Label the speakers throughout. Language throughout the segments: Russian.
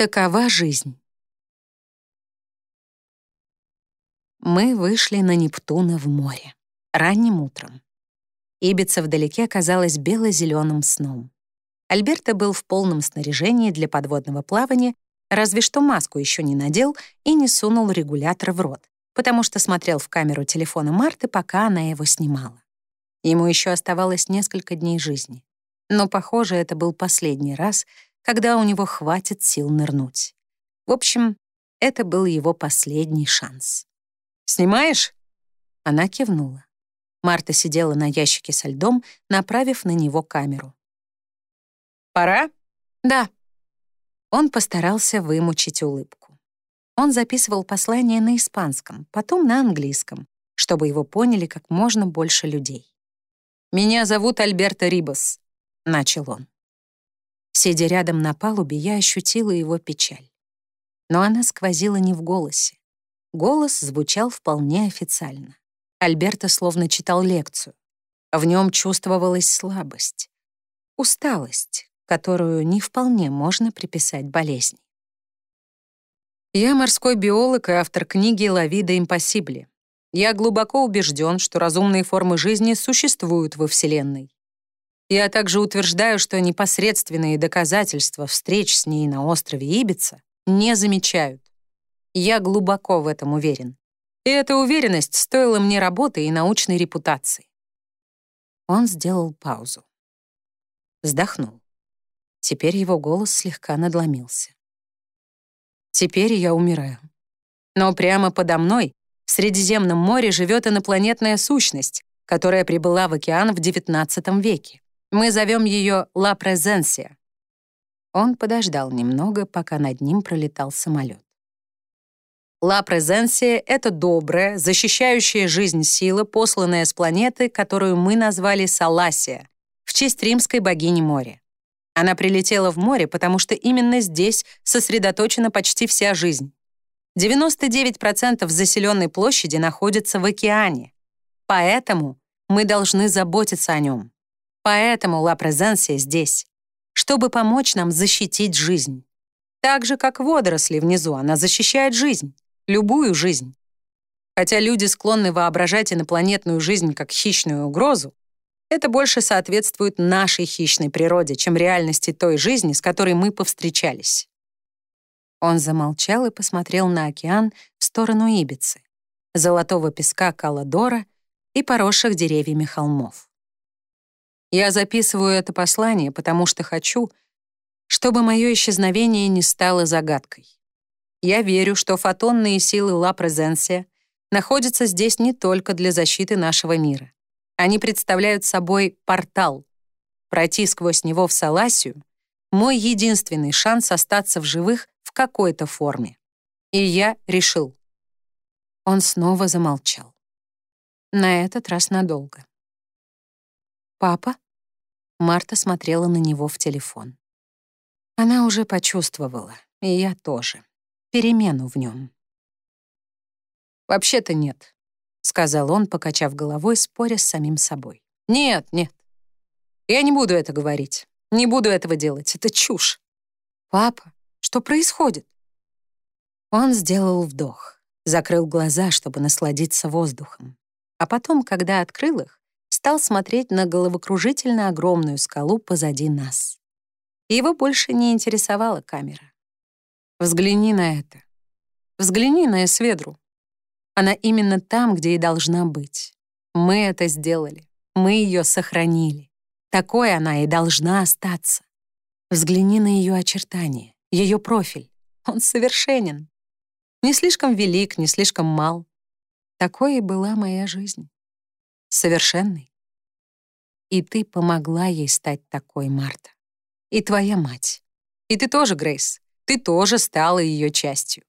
Speaker 1: Такова жизнь. Мы вышли на Нептуна в море. Ранним утром. Ибица вдалеке казалась бело-зеленым сном. Альберто был в полном снаряжении для подводного плавания, разве что маску еще не надел и не сунул регулятор в рот, потому что смотрел в камеру телефона Марты, пока она его снимала. Ему еще оставалось несколько дней жизни. Но, похоже, это был последний раз, когда у него хватит сил нырнуть. В общем, это был его последний шанс. «Снимаешь?» Она кивнула. Марта сидела на ящике со льдом, направив на него камеру. «Пора?» «Да». Он постарался вымучить улыбку. Он записывал послание на испанском, потом на английском, чтобы его поняли как можно больше людей. «Меня зовут Альберто Рибос», — начал он. Сидя рядом на палубе, я ощутила его печаль. Но она сквозила не в голосе. Голос звучал вполне официально. Альберто словно читал лекцию. В нем чувствовалась слабость, усталость, которую не вполне можно приписать болезни. Я морской биолог и автор книги «La vida impossible». Я глубоко убежден, что разумные формы жизни существуют во Вселенной. Я также утверждаю, что непосредственные доказательства встреч с ней на острове Ибица не замечают. Я глубоко в этом уверен. И эта уверенность стоила мне работы и научной репутации. Он сделал паузу. Вздохнул. Теперь его голос слегка надломился. Теперь я умираю. Но прямо подо мной, в Средиземном море, живет инопланетная сущность, которая прибыла в океан в XIX веке. Мы зовем ее «Ла Презенсия». Он подождал немного, пока над ним пролетал самолет. «Ла Презенсия» — это добрая, защищающая жизнь сила, посланная с планеты, которую мы назвали Саласия, в честь римской богини моря. Она прилетела в море, потому что именно здесь сосредоточена почти вся жизнь. 99% заселенной площади находится в океане. Поэтому мы должны заботиться о нем. Поэтому Ла Презенсия здесь, чтобы помочь нам защитить жизнь. Так же, как водоросли внизу, она защищает жизнь, любую жизнь. Хотя люди склонны воображать инопланетную жизнь как хищную угрозу, это больше соответствует нашей хищной природе, чем реальности той жизни, с которой мы повстречались. Он замолчал и посмотрел на океан в сторону Ибицы, золотого песка Каладора и поросших деревьями холмов. Я записываю это послание, потому что хочу, чтобы мое исчезновение не стало загадкой. Я верю, что фотонные силы Ла Презенсия находятся здесь не только для защиты нашего мира. Они представляют собой портал. Пройти сквозь него в Саласию — мой единственный шанс остаться в живых в какой-то форме. И я решил. Он снова замолчал. На этот раз надолго. «Папа?» Марта смотрела на него в телефон. Она уже почувствовала, и я тоже, перемену в нем. «Вообще-то нет», — сказал он, покачав головой, споря с самим собой. «Нет, нет. Я не буду это говорить. Не буду этого делать. Это чушь». «Папа, что происходит?» Он сделал вдох, закрыл глаза, чтобы насладиться воздухом. А потом, когда открыл их, стал смотреть на головокружительно огромную скалу позади нас. Его больше не интересовала камера. «Взгляни на это. Взгляни на Эсведру. Она именно там, где и должна быть. Мы это сделали. Мы ее сохранили. Такой она и должна остаться. Взгляни на ее очертания, ее профиль. Он совершенен. Не слишком велик, не слишком мал. Такой и была моя жизнь. Совершенный. И ты помогла ей стать такой, Марта. И твоя мать. И ты тоже, Грейс. Ты тоже стала ее частью.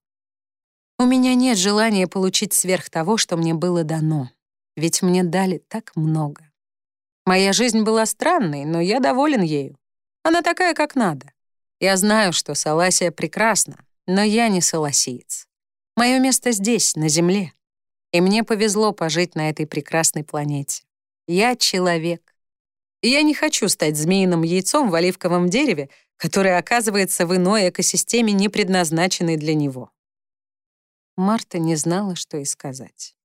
Speaker 1: У меня нет желания получить сверх того, что мне было дано. Ведь мне дали так много. Моя жизнь была странной, но я доволен ею. Она такая, как надо. Я знаю, что Саласия прекрасна, но я не саласиец. Мое место здесь, на Земле. И мне повезло пожить на этой прекрасной планете. Я человек. И я не хочу стать змеиным яйцом в оливковом дереве, который оказывается в иной экосистеме, не предназначенной для него. Марта не знала, что и сказать.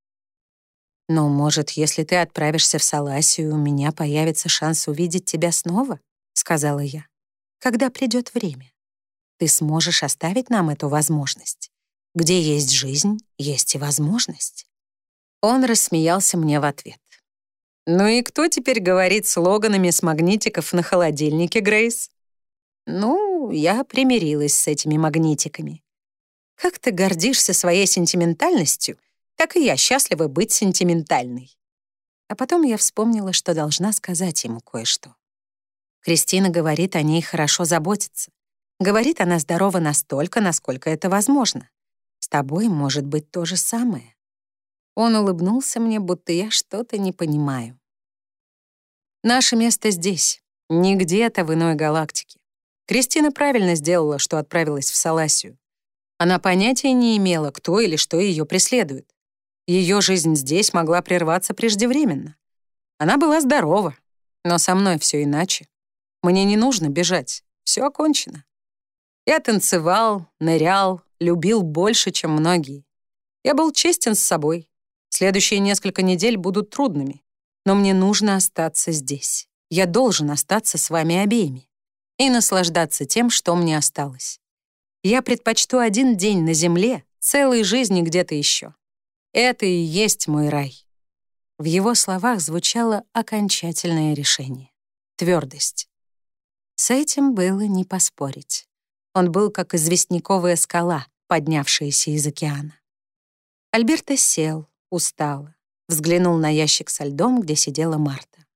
Speaker 1: «Но, может, если ты отправишься в Саласию, у меня появится шанс увидеть тебя снова?» — сказала я. «Когда придет время, ты сможешь оставить нам эту возможность. Где есть жизнь, есть и возможность». Он рассмеялся мне в ответ. «Ну и кто теперь говорит слоганами с магнитиков на холодильнике, Грейс?» «Ну, я примирилась с этими магнитиками. Как ты гордишься своей сентиментальностью, так и я счастлива быть сентиментальной». А потом я вспомнила, что должна сказать ему кое-что. Кристина говорит о ней хорошо заботиться. Говорит, она здорова настолько, насколько это возможно. С тобой может быть то же самое. Он улыбнулся мне, будто я что-то не понимаю. Наше место здесь, не где-то в иной галактике. Кристина правильно сделала, что отправилась в Саласию. Она понятия не имела, кто или что ее преследует. Ее жизнь здесь могла прерваться преждевременно. Она была здорова, но со мной все иначе. Мне не нужно бежать, все окончено. Я танцевал, нырял, любил больше, чем многие. Я был честен с собой, Следующие несколько недель будут трудными, но мне нужно остаться здесь. Я должен остаться с вами обеими и наслаждаться тем, что мне осталось. Я предпочту один день на земле целой жизни где-то еще. Это и есть мой рай. В его словах звучало окончательное решение. Твердость. С этим было не поспорить. Он был как известняковая скала, поднявшаяся из океана. Альберто сел, устало. Взглянул на ящик со льдом, где сидела Марта.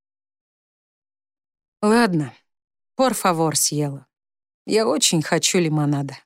Speaker 1: «Ладно, пор фавор съела. Я очень хочу лимонада».